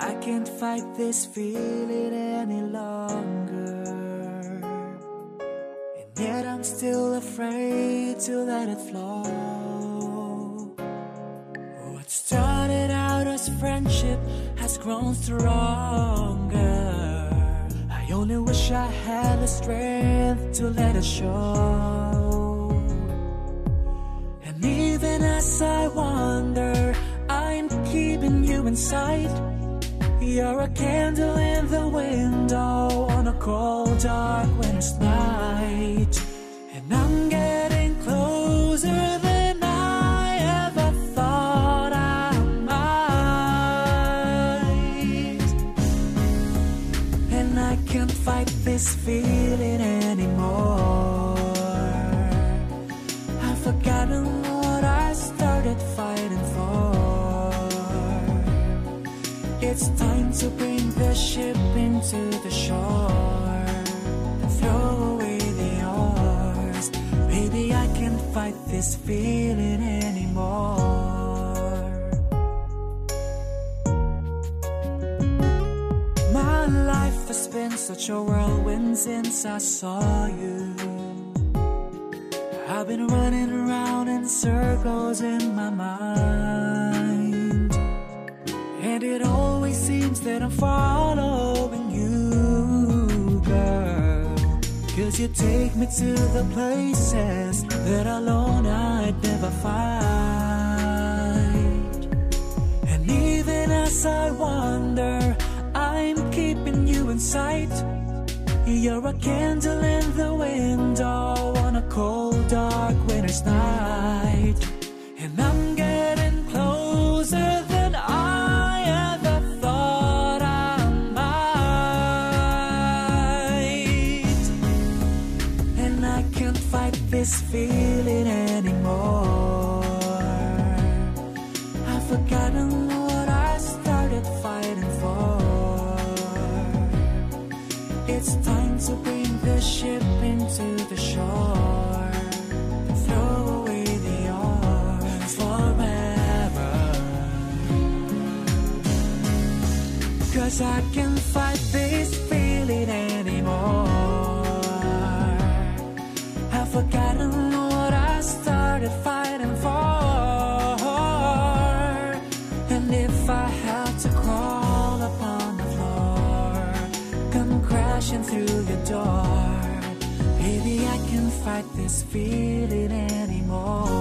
I can't fight this feeling any longer. And yet I'm still afraid to let it flow. What started out as friendship has grown stronger. I only wish I had the strength to let it show. And even as I wander, I'm keeping you in sight. You're a candle in the window on a cold, dark winter's night. And I'm getting closer than I ever thought I might. And I can't fight this feeling It's time to bring the ship into the shore. Throw away the oars. Baby, I can't fight this feeling anymore. My life has been such a whirlwind since I saw you. I've been running around in circles in my mind. And it always that I'm following you, girl. Cause you take me to the places that alone I'd never find. And even as I wander, I'm keeping you in sight. You're a candle in the window on a cold, dark winter's night. This feeling anymore. I've forgotten what I started fighting for. It's time to bring the ship into the shore. Throw away the oars forever. Cause I can't fight this crashing through your door. Baby, I can't fight this feeling anymore.